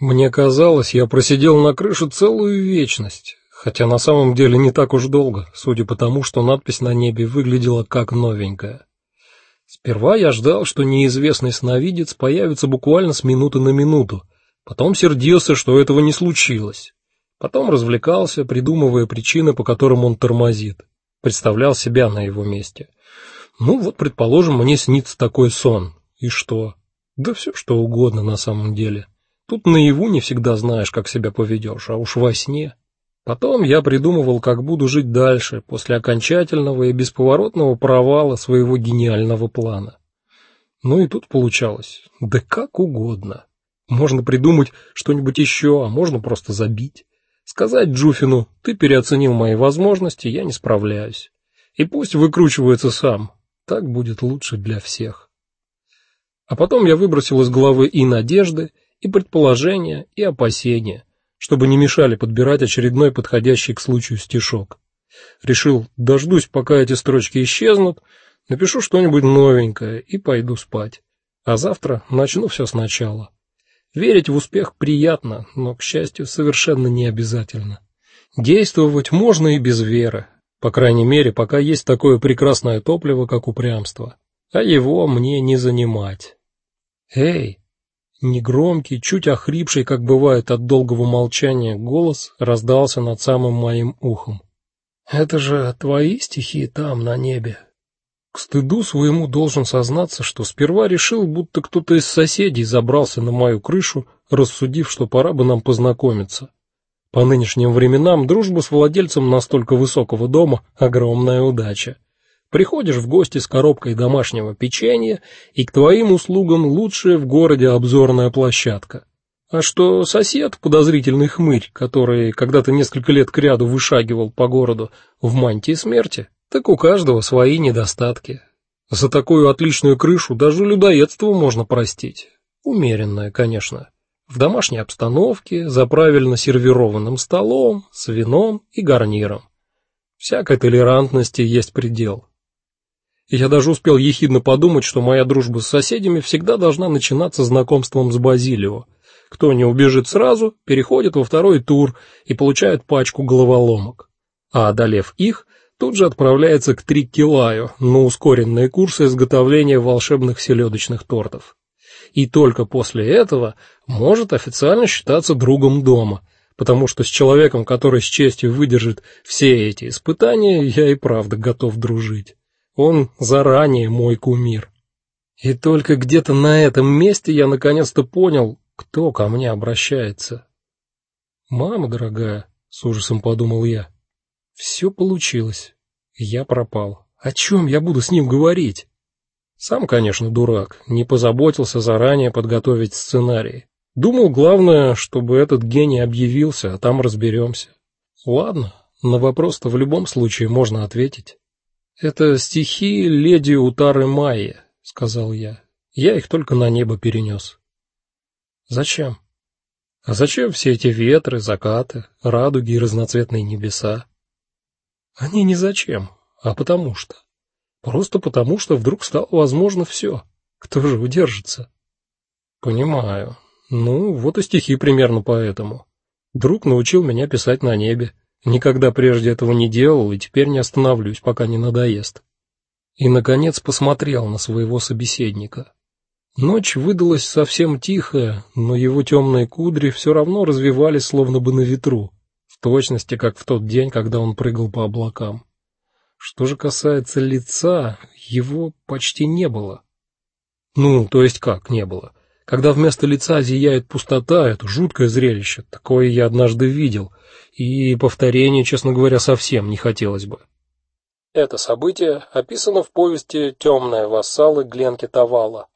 Мне казалось, я просидел на крыше целую вечность, хотя на самом деле не так уж долго, судя по тому, что надпись на небе выглядела как новенькая. Сперва я ждал, что неизвестный сновидец появится буквально с минуты на минуту, потом сердился, что этого не случилось. Потом развлекался, придумывая причины, по которым он тормозит. Представлял себя на его месте. Ну вот, предположим, мне снится такой сон. И что? Да все что угодно на самом деле. Тут наяву не всегда знаешь, как себя поведешь, а уж во сне. Потом я придумывал, как буду жить дальше после окончательного и бесповоротного провала своего гениального плана. Ну и тут получалось, да как угодно. Можно придумать что-нибудь еще, а можно просто забить. Сказать Джуфину: "Ты переоценил мои возможности, я не справляюсь". И пусть выкручивается сам. Так будет лучше для всех. А потом я выбросил из головы и надежды, и предположения, и опасения, чтобы не мешали подбирать очередной подходящий к случаю стишок. Решил, дождусь, пока эти строчки исчезнут, напишу что-нибудь новенькое и пойду спать. А завтра начну все сначала. Верить в успех приятно, но, к счастью, совершенно не обязательно. Действовать можно и без веры, по крайней мере, пока есть такое прекрасное топливо, как упрямство. А его мне не занимать. Эй, Негромкий, чуть охрипший, как бывает от долгого молчания, голос раздался над самым моим ухом. Это же твои стихи там на небе. К стыду своему должен сознаться, что сперва решил, будто кто-то из соседей забрался на мою крышу, рассудив, что пора бы нам познакомиться. По нынешним временам дружба с владельцем настолько высокого дома огромная удача. Приходишь в гости с коробкой домашнего печенья, и к твоим услугам лучшая в городе обзорная площадка. А что сосед, подозрительный хмырь, который когда-то несколько лет кряду вышагивал по городу в мантии смерти, так у каждого свои недостатки. За такую отличную крышу даже людоедство можно простить. Умеренное, конечно. В домашней обстановке, за правильно сервированным столом, с вином и гарниром. Всякой толерантности есть предел. Я даже успел ехидно подумать, что моя дружба с соседями всегда должна начинаться знакомством с Базилио. Кто не убежит сразу, переходит во второй тур и получает пачку головоломок. А одолев их, тут же отправляется к Триккилаю на ускоренные курсы изготовления волшебных селедочных тортов. И только после этого может официально считаться другом дома, потому что с человеком, который с честью выдержит все эти испытания, я и правда готов дружить. Он заранее мой кумир. И только где-то на этом месте я наконец-то понял, кто ко мне обращается. Мама дорогая, с ужасом подумал я. Все получилось. Я пропал. О чем я буду с ним говорить? Сам, конечно, дурак, не позаботился заранее подготовить сценарий. Думал, главное, чтобы этот гений объявился, а там разберемся. Ладно, на вопрос-то в любом случае можно ответить. Это стихи леди Утары Майи, сказал я. Я их только на небо перенес. Зачем? А зачем все эти ветры, закаты, радуги и разноцветные небеса? Они не зачем, а потому что. Просто потому, что вдруг стало возможно все. Кто же удержится? Понимаю. Ну, вот и стихи примерно поэтому. Друг научил меня писать на небе. Никогда прежде этого не делал и теперь не остановлюсь, пока не надоест. И наконец посмотрел на своего собеседника. Ночь выдалась совсем тихая, но его темные кудри все равно развивались словно бы на ветру, в точности как в тот день, когда он прыгал по облакам. Что же касается лица, его почти не было. Ну, то есть как не было? Когда вместо лица зияет пустота, это жуткое зрелище. Такое я однажды видел, и повторения, честно говоря, совсем не хотелось бы. Это событие описано в повести Темные вассалы Гленки Тавала.